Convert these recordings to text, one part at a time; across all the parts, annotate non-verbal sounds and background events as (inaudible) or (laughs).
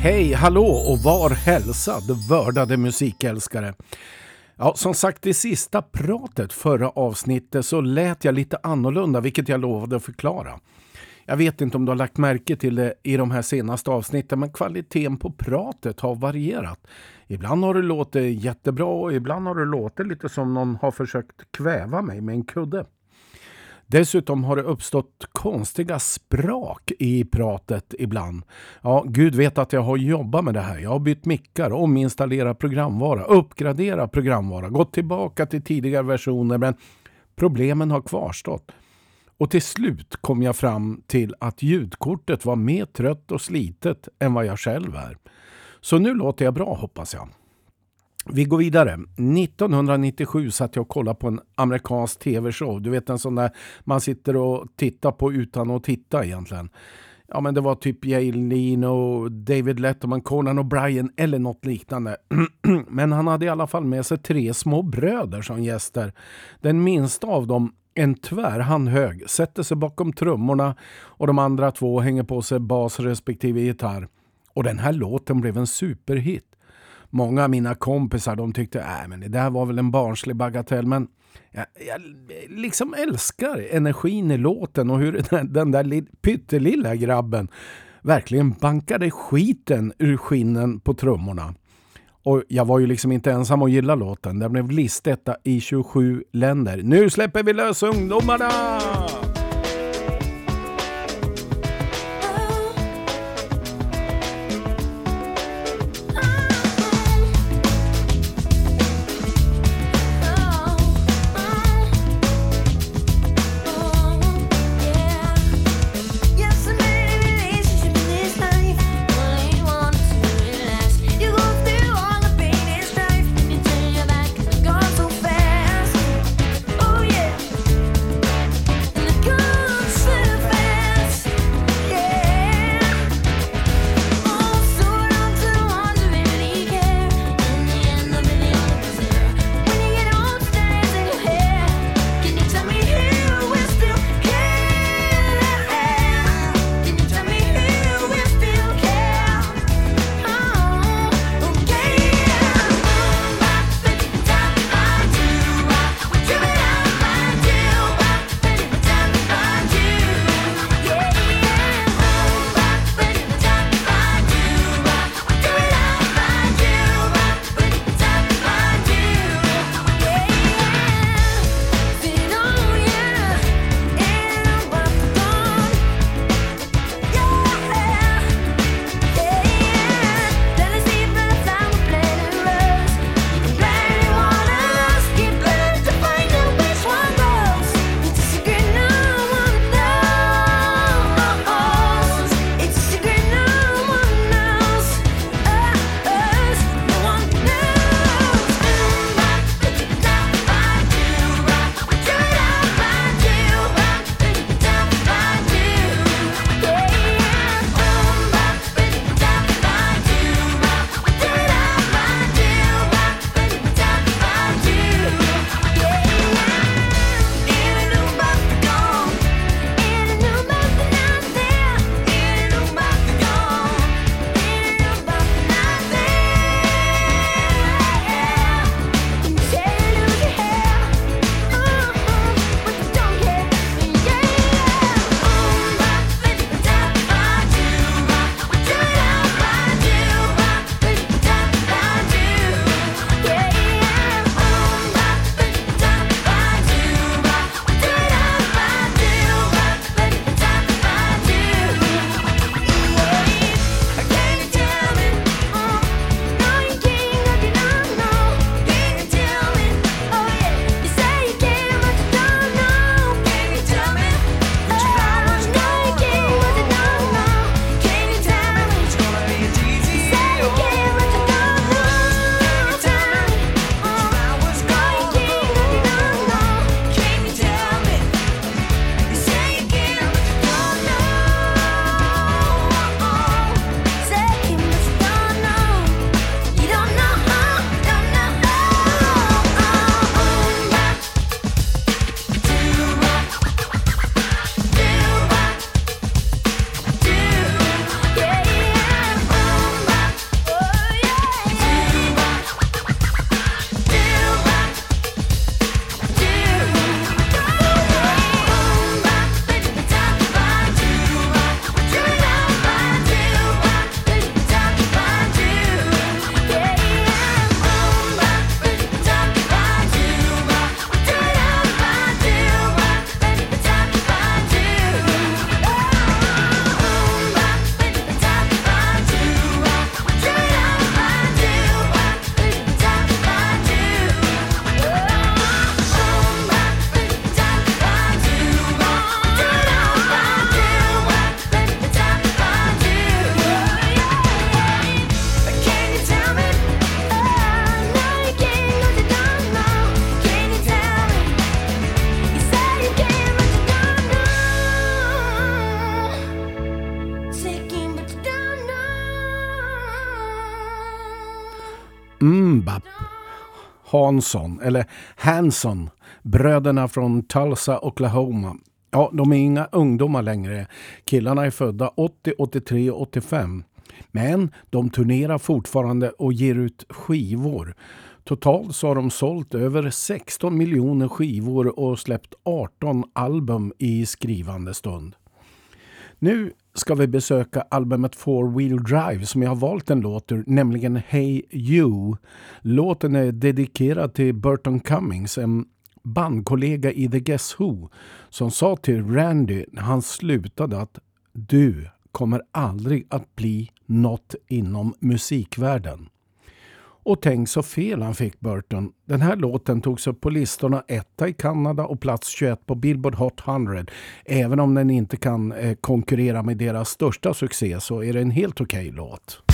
Hej, hallå och var hälsad vördade musikälskare. Ja, som sagt, i sista pratet förra avsnittet så lät jag lite annorlunda, vilket jag lovade att förklara. Jag vet inte om du har lagt märke till det i de här senaste avsnitten, men kvaliteten på pratet har varierat. Ibland har det låtit jättebra och ibland har det låtit lite som någon har försökt kväva mig med en kudde. Dessutom har det uppstått konstiga sprak i pratet ibland. Ja, Gud vet att jag har jobbat med det här. Jag har bytt mickar, ominstallerat programvara, uppgraderat programvara, gått tillbaka till tidigare versioner men problemen har kvarstått. Och till slut kom jag fram till att ljudkortet var mer trött och slitet än vad jag själv är. Så nu låter jag bra hoppas jag. Vi går vidare. 1997 satt jag och kollade på en amerikansk tv-show. Du vet en sån där man sitter och tittar på utan att titta egentligen. Ja men det var typ Jay och David Letterman, Conan O'Brien eller något liknande. (clears throat) men han hade i alla fall med sig tre små bröder som gäster. Den minsta av dem en tvärhand hög, sätter sig bakom trummorna och de andra två hänger på sig bas respektive gitarr. Och den här låten blev en superhit. Många av mina kompisar de tyckte att men det där var väl en barnslig bagatell men jag, jag liksom älskar energin i låten och hur den, den där pyttelilla grabben verkligen bankade skiten ur skinnen på trummorna. Och jag var ju liksom inte ensam att gilla låten. Den blev listetta i 27 länder. Nu släpper vi lös ungdomarna! Hansson, eller Hanson, bröderna från Tulsa, Oklahoma. Ja, de är inga ungdomar längre. Killarna är födda 80, 83 och 85. Men de turnerar fortfarande och ger ut skivor. Totalt så har de sålt över 16 miljoner skivor och släppt 18 album i skrivande stund. Nu ska vi besöka albumet Four Wheel Drive som jag har valt en låt ur, nämligen Hey You. Låten är dedikerad till Burton Cummings, en bandkollega i The Guess Who, som sa till Randy när han slutade att du kommer aldrig att bli något inom musikvärlden. Och tänk så fel han fick Burton. Den här låten togs upp på listorna etta i Kanada och plats 21 på Billboard Hot 100. Även om den inte kan eh, konkurrera med deras största succé så är det en helt okej okay låt.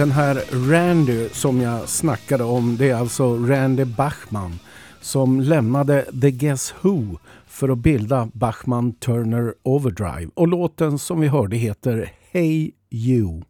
Den här Randy som jag snackade om, det är alltså Randy Bachman som lämnade The Guess Who för att bilda Bachman Turner Overdrive. Och låten som vi hörde heter Hey You.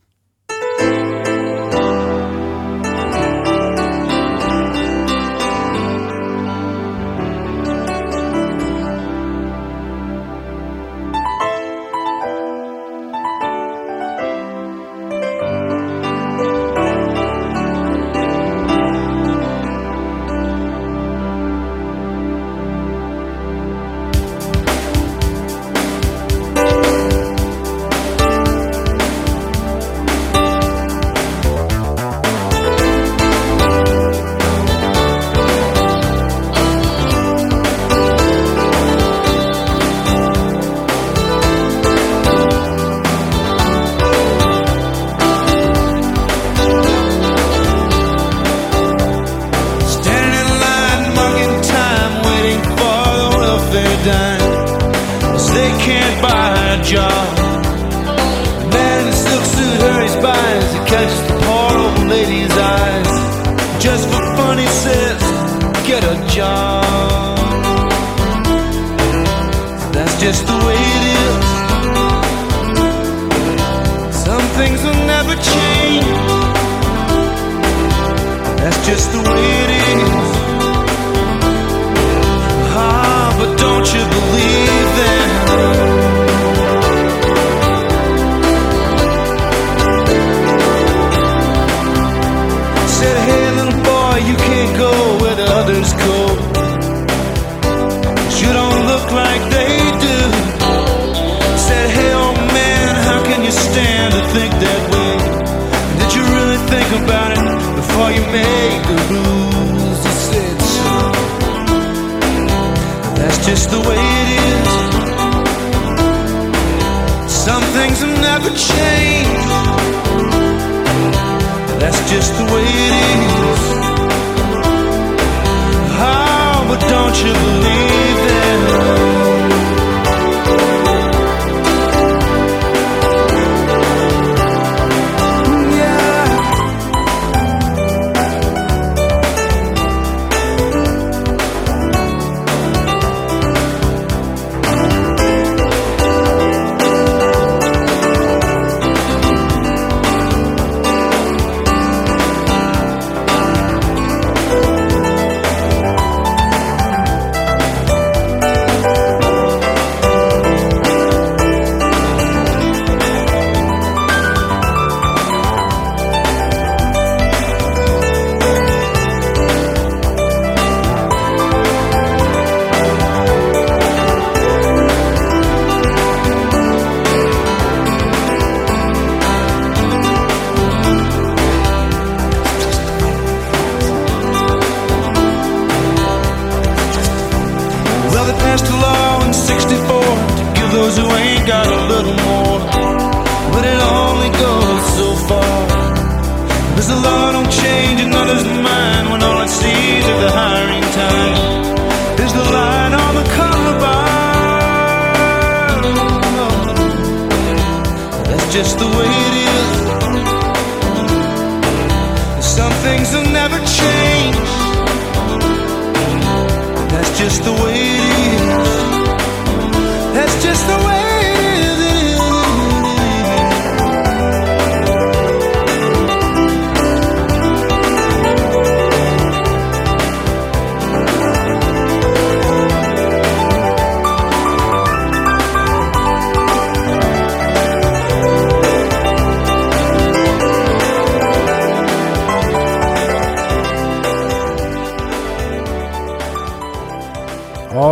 job. Man in the silk suit hurries by as he catches the poor old lady's eyes. Just for fun, he says, Get a job. That's just the way it is. Some things will never change. That's just the way it is. Ah, but don't you believe them? Never changed. That's just the way it is. Oh, but don't you believe that?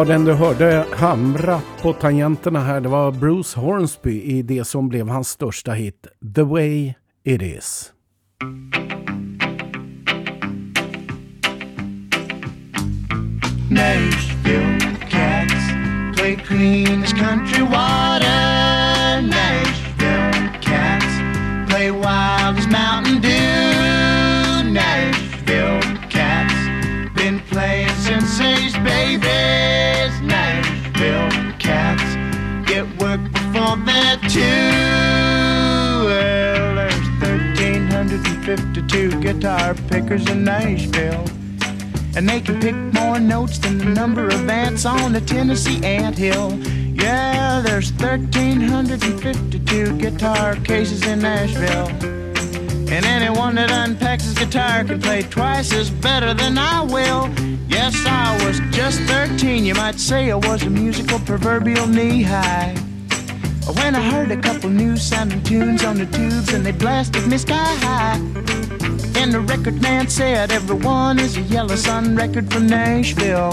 Den du hörde hamra på tangenterna här, det var Bruce Hornsby i det som blev hans största hit, The Way It Is. Nashville cats play clean as country water. Well, there's 1,352 guitar pickers in Nashville. And they can pick more notes than the number of ants on the Tennessee anthill. Yeah, there's 1,352 guitar cases in Nashville. And anyone that unpacks his guitar can play twice as better than I will. Yes, I was just 13. You might say I was a musical proverbial knee high. When I heard a couple new sounding tunes on the tubes and they blasted me sky high. And the record man said everyone is a Yellow Sun record from Nashville.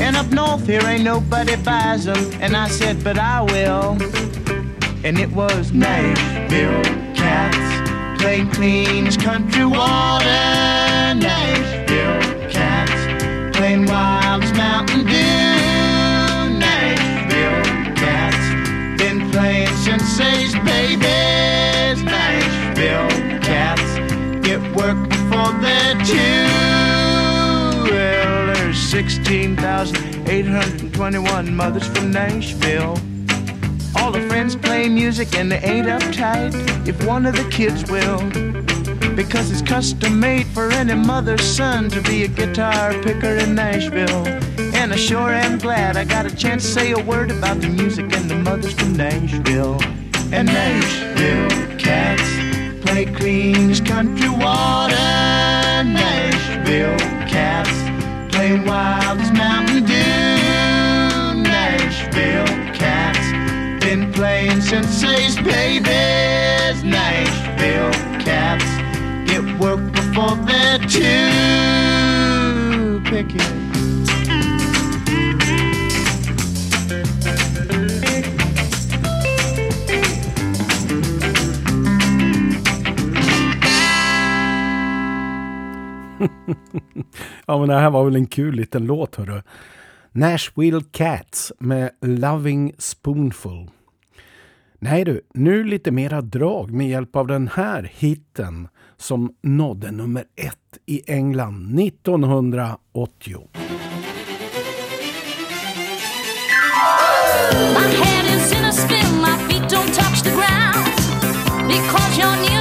And up north here ain't nobody buys them. And I said, but I will. And it was Nashville cats playing clean as country water. Two. Well, there's 16,821 mothers from Nashville. All the friends play music and they ain't uptight if one of the kids will. Because it's custom made for any mother's son to be a guitar picker in Nashville. And I sure am glad I got a chance to say a word about the music and the mothers from Nashville. And Nashville cats play as country water. Nashville Nashville cats play wild as Mountain Dew. Nashville cats been playing since they's babies. Nashville cats get work before they're too picky. (laughs) ja, men det här var väl en kul liten låt, hörru. Nashville Cats med Loving Spoonful. Nej du, nu lite mera drag med hjälp av den här hitten som nådde nummer ett i England 1980. My head is in a spin, my feet don't touch the ground Because you're near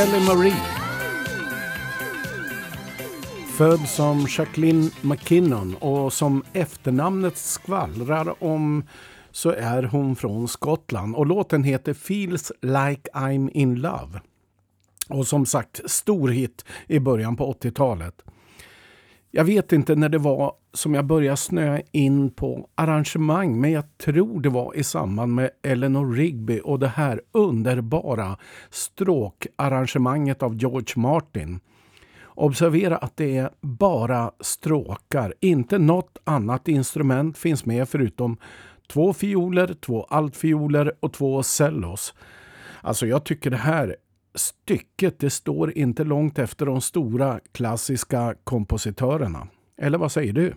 Kelly Marie. Född som Jacqueline McKinnon och som efternamnet skvallrar om så är hon från Skottland och låten heter Feels like I'm in love. Och som sagt, stor hit i början på 80-talet. Jag vet inte när det var som jag började snöa in på arrangemang men jag tror det var i samband med Eleanor Rigby och det här underbara stråkarrangemanget av George Martin. Observera att det är bara stråkar, inte något annat instrument finns med förutom två fioler, två altfioler och två cellos. Alltså jag tycker det här stycket det står inte långt efter de stora klassiska kompositörerna. Eller vad säger du?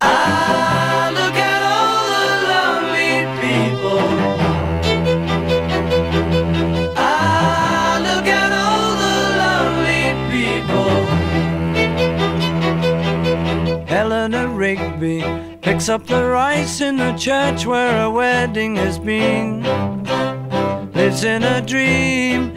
Hello Eleanor Rigby picks up the rice in the church where a wedding has been. Lives in a dream,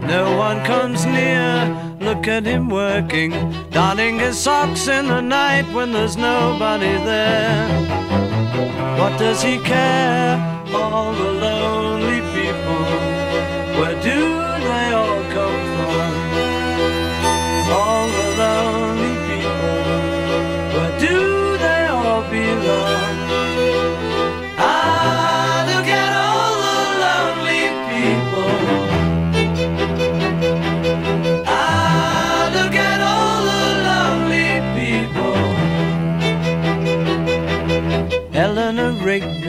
No one comes near. Look at him working, darning his socks in the night when there's nobody there. What does he care? All the lonely people. Where do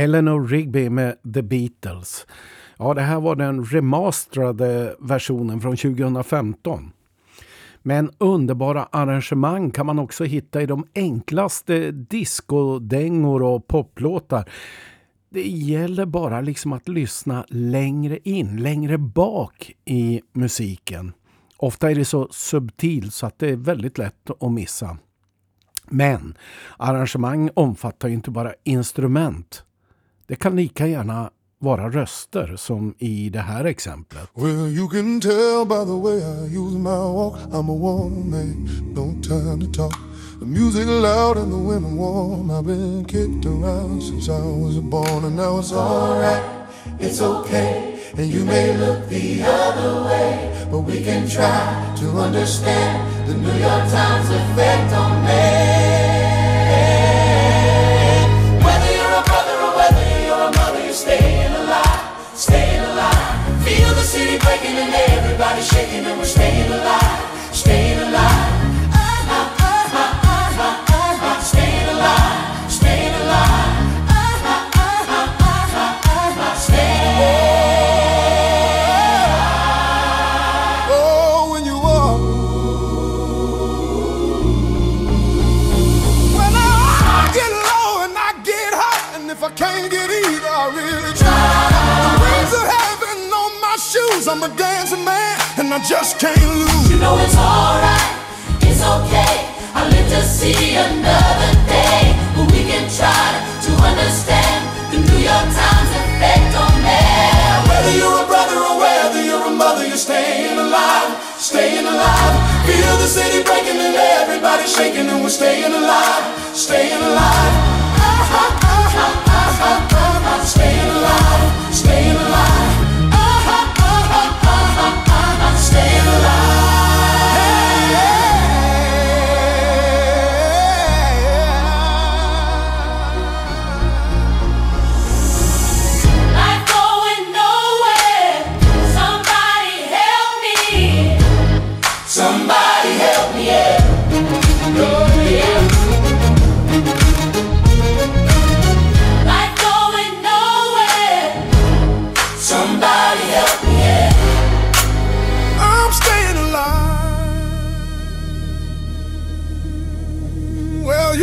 Eleanor Rigby med The Beatles. Ja, det här var den remasterade versionen från 2015. Men underbara arrangemang kan man också hitta i de enklaste discodängor och poplåtar. Det gäller bara liksom att lyssna längre in, längre bak i musiken. Ofta är det så subtilt så att det är väldigt lätt att missa. Men arrangemang omfattar ju inte bara instrument. Det kan lika gärna vara röster som i det här exemplet. Well, you can tell by the way I use my walk. I'm a woman, no time to talk. The music loud and the women warm. I've been kicked around since I was born, and now it's alright, it's okay. And you may look the other way, but we can try to understand the New York Times effect on man.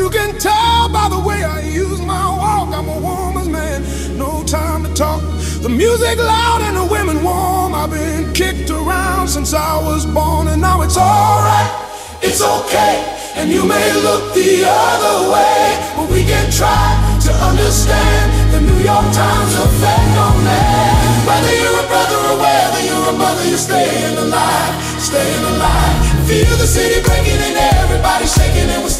You can tell by the way I use my walk. I'm a woman's man, no time to talk. The music loud and the women warm. I've been kicked around since I was born, and now it's alright, it's okay. And you may look the other way, but we can try to understand the New York Times effect on man. Whether you're a brother or whether you're a mother, you're staying alive, staying alive. Feel the city breaking and everybody shaking, and we're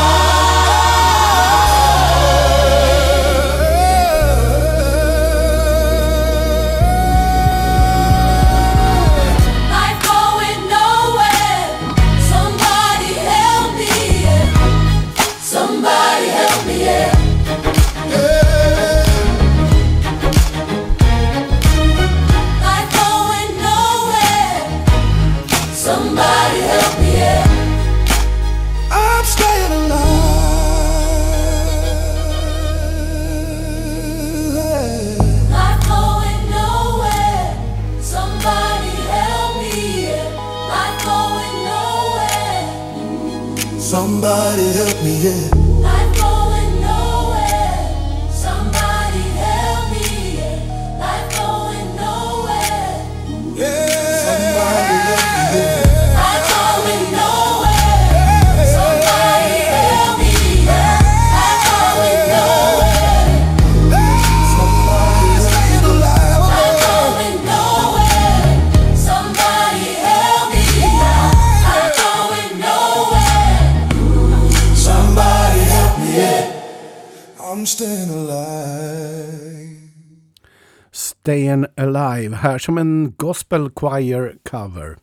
Stayin' Alive här som en Gospel Choir cover.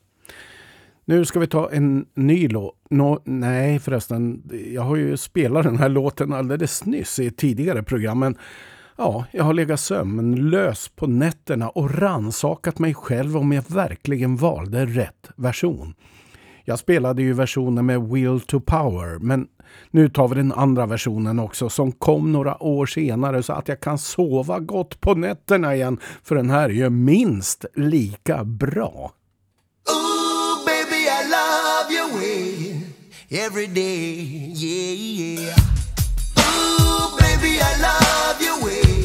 Nu ska vi ta en ny låt. No, nej förresten, jag har ju spelat den här låten alldeles nyss i tidigare program. Men ja, jag har legat sömnlös på nätterna och ransakat mig själv om jag verkligen valde rätt version. Jag spelade ju versionen med Will to Power, men nu tar vi den andra versionen också som kom några år senare så att jag kan sova gott på nätterna igen. För den här är ju minst lika bra. Ooh, baby, I love your way every day, yeah, yeah. Ooh, baby, I love your way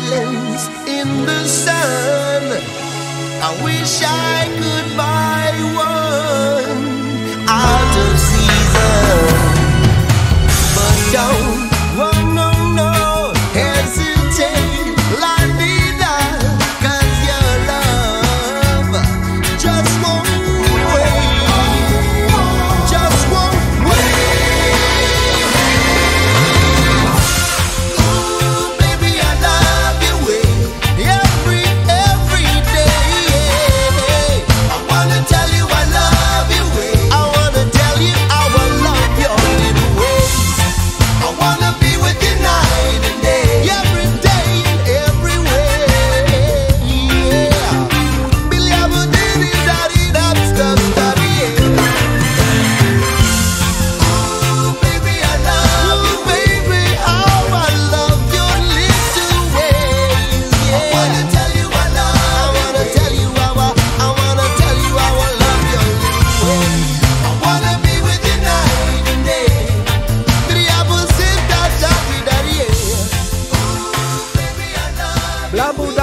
silence in the sun. I wish I.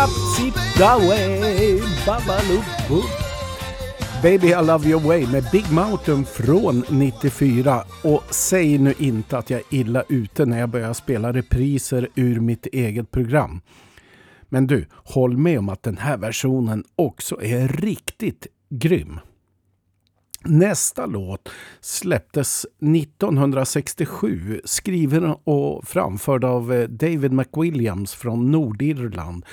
up, zip away, babaloo Baby I Love Your Way med Big Mountain från 94. Och säg nu inte att jag är illa ute när jag börjar spela repriser ur mitt eget program. Men du, håll med om att den här versionen också är riktigt grym. Nästa låt släpptes 1967, skriven och framförd av eh, David McWilliams från Nordirland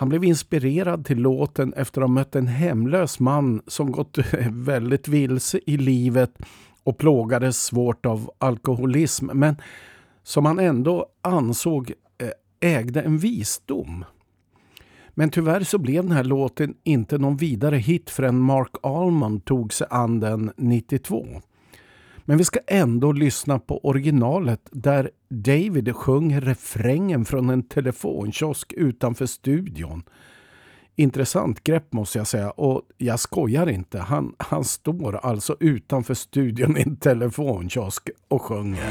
han blev inspirerad till låten efter att ha mött en hemlös man som gått (laughs) väldigt vilse i livet och plågades svårt av alkoholism men som han ändå ansåg eh, ägde en visdom. Men tyvärr så blev den här låten inte någon vidare hit förrän Mark Almond tog sig an den 92. Men vi ska ändå lyssna på originalet där David sjunger refrängen från en telefonkiosk utanför studion. Intressant grepp måste jag säga och jag skojar inte. Han, han står alltså utanför studion i en telefonkiosk och sjunger.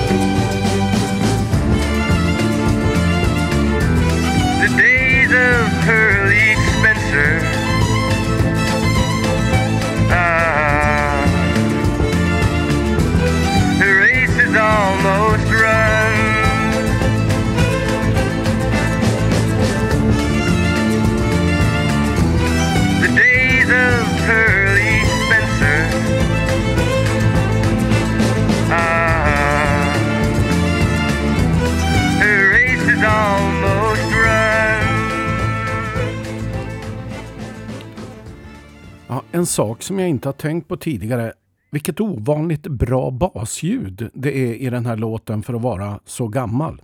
Sak som jag inte har tänkt på tidigare. Vilket ovanligt bra basljud det är i den här låten för att vara så gammal.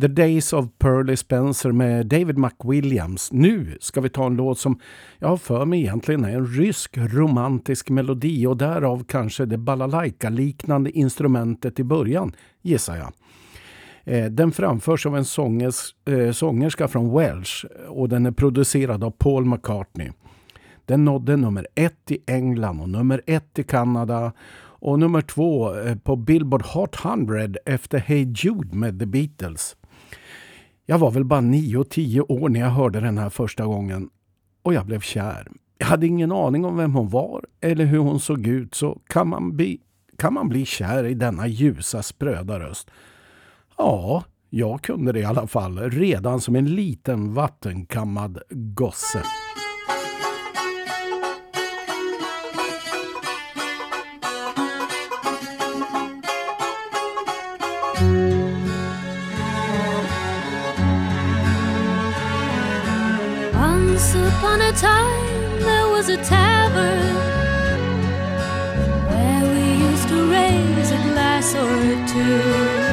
The Days of Pearly Spencer med David McWilliams. Nu ska vi ta en låt som jag har för mig egentligen är en rysk romantisk melodi och därav kanske det balalaika-liknande instrumentet i början, gissar jag. Eh, den framförs av en sångers, eh, sångerska från Welsh och den är producerad av Paul McCartney. Den nådde nummer ett i England och nummer ett i Kanada och nummer två eh, på Billboard Hot 100 efter Hey Jude med The Beatles. Jag var väl bara nio och tio år när jag hörde den här första gången och jag blev kär. Jag hade ingen aning om vem hon var eller hur hon såg ut så kan man bli, kan man bli kär i denna ljusa spröda röst? Ja, jag kunde det i alla fall redan som en liten vattenkammad gosse. Upon a time there was a tavern where we used to raise a glass or two.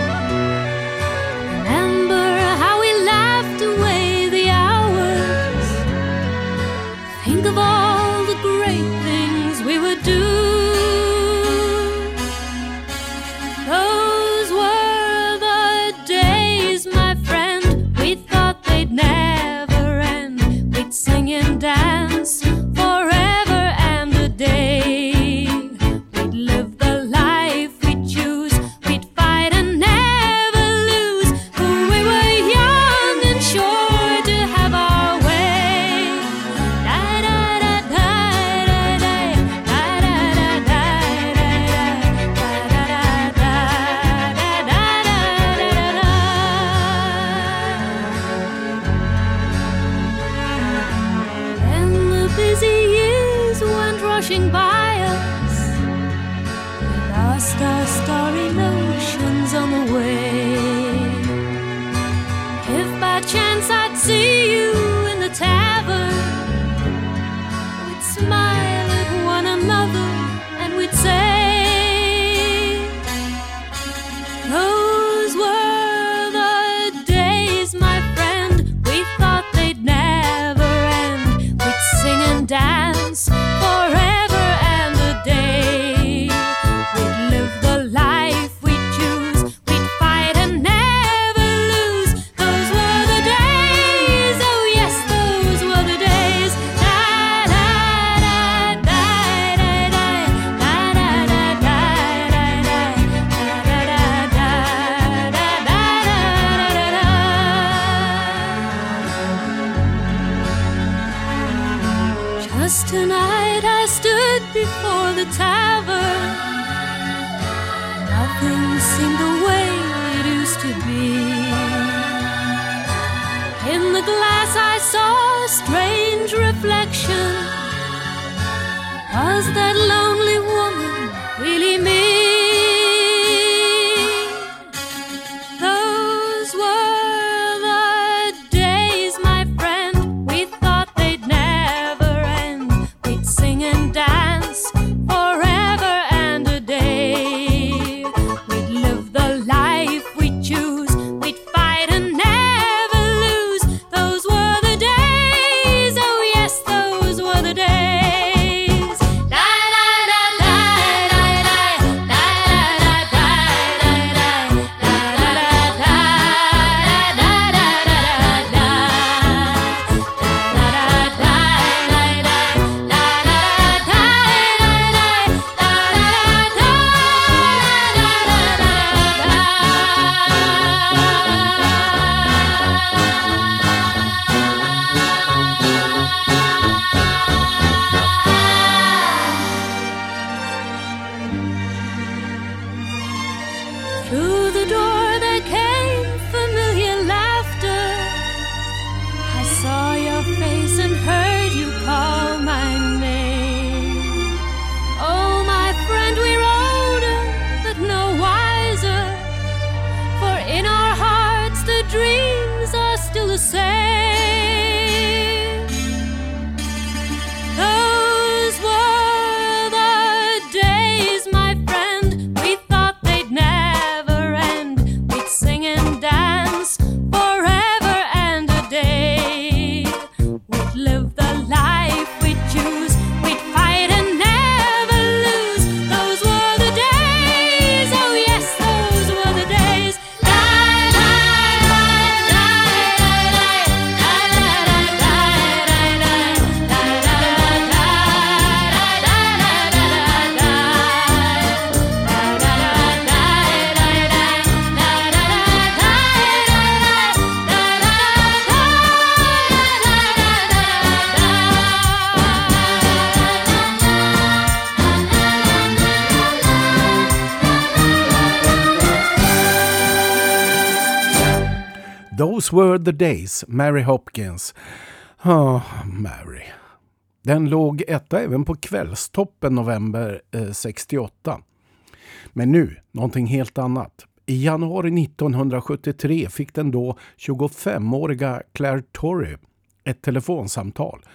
Those were the days, Mary Hopkins. Ah, Mary. Den låg etta även på kvällstoppen november eh, 68. Men nu, någonting helt annat. I januari 1973 fick den då 25-åriga Claire Torrey ett telefonsamtal.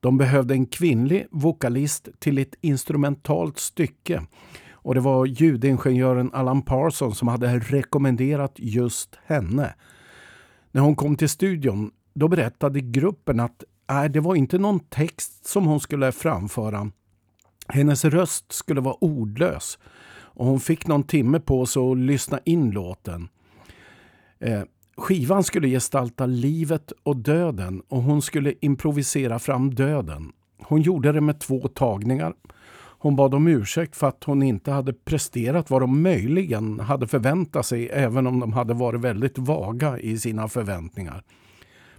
De behövde en kvinnlig vokalist till ett instrumentalt stycke och det var ljudingenjören Alan Parsons som hade rekommenderat just henne. När hon kom till studion då berättade gruppen att äh, det var inte någon text som hon skulle framföra. Hennes röst skulle vara ordlös och hon fick någon timme på sig att lyssna in låten. Eh, skivan skulle gestalta livet och döden och hon skulle improvisera fram döden. Hon gjorde det med två tagningar. Hon bad om ursäkt för att hon inte hade presterat vad de möjligen hade förväntat sig även om de hade varit väldigt vaga i sina förväntningar.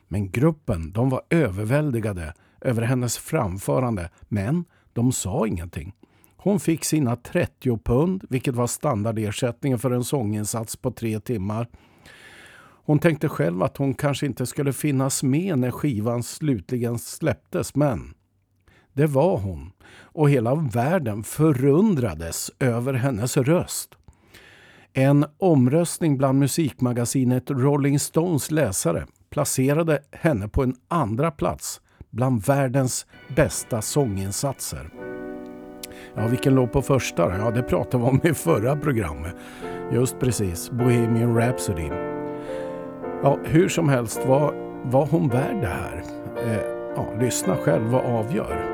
Men gruppen de var överväldigade över hennes framförande men de sa ingenting. Hon fick sina 30 pund vilket var standardersättningen för en sånginsats på tre timmar. Hon tänkte själv att hon kanske inte skulle finnas med när skivan slutligen släpptes men det var hon och hela världen förundrades över hennes röst. En omröstning bland musikmagasinet Rolling Stones läsare placerade henne på en andra plats bland världens bästa sånginsatser. Ja, vilken låg på första? Ja, det pratade vi om i förra programmet. Just precis, Bohemian Rhapsody. Ja, hur som helst var, var hon värd det här? Eh, ja, lyssna själv och avgör.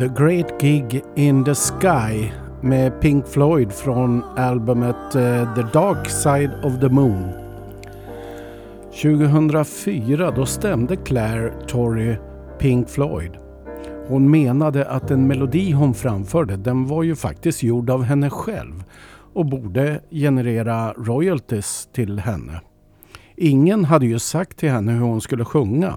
The Great Gig in the Sky med Pink Floyd från albumet eh, The Dark Side of the Moon. 2004 då stämde Claire Torrey Pink Floyd. Hon menade att den melodi hon framförde den var ju faktiskt gjord av henne själv och borde generera royalties till henne. Ingen hade ju sagt till henne hur hon skulle sjunga.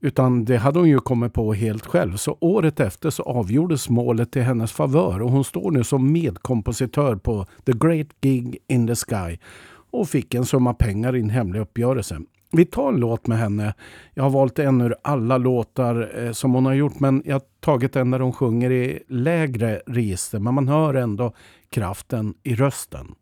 Utan det hade hon ju kommit på helt själv. Så året efter så avgjordes målet till hennes favör och hon står nu som medkompositör på The Great Gig in the Sky och fick en summa pengar i en hemlig uppgörelse. Vi tar en låt med henne. Jag har valt en ur alla låtar eh, som hon har gjort men jag har tagit en där hon sjunger i lägre register men man hör ändå kraften i rösten.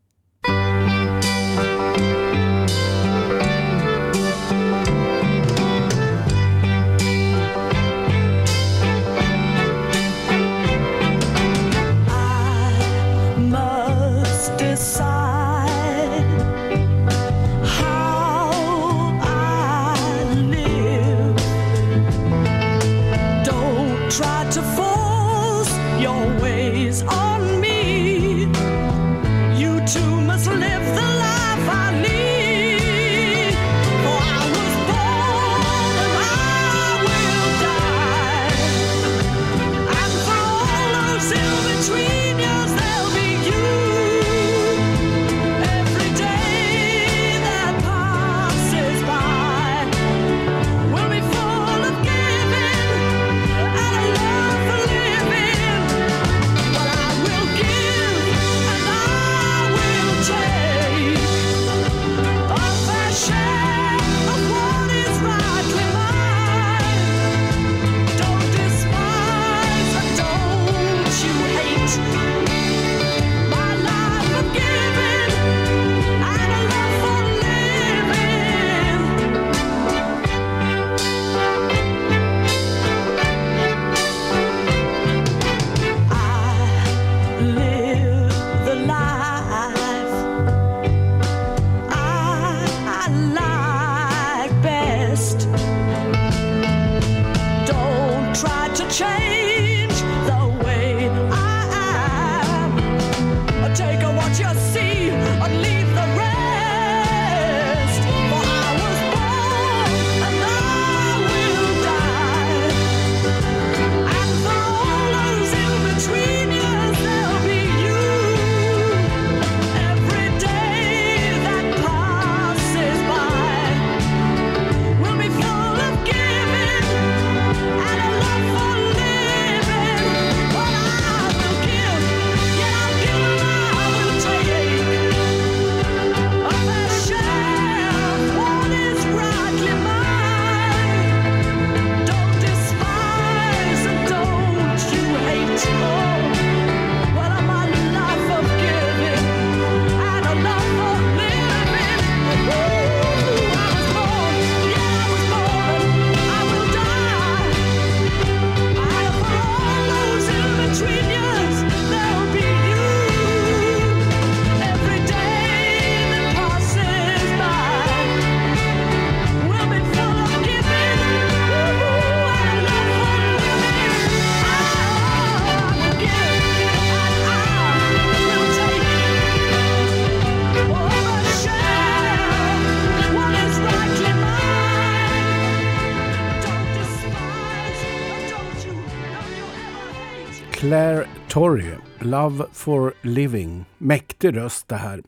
Claire Love for Living. Mäktig röst det här.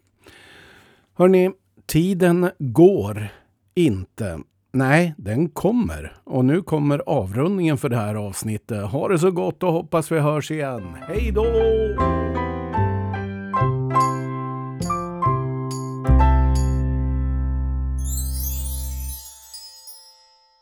Hörni, tiden går inte. Nej, den kommer. Och nu kommer avrundningen för det här avsnittet. Ha det så gott och hoppas vi hörs igen. Hej då!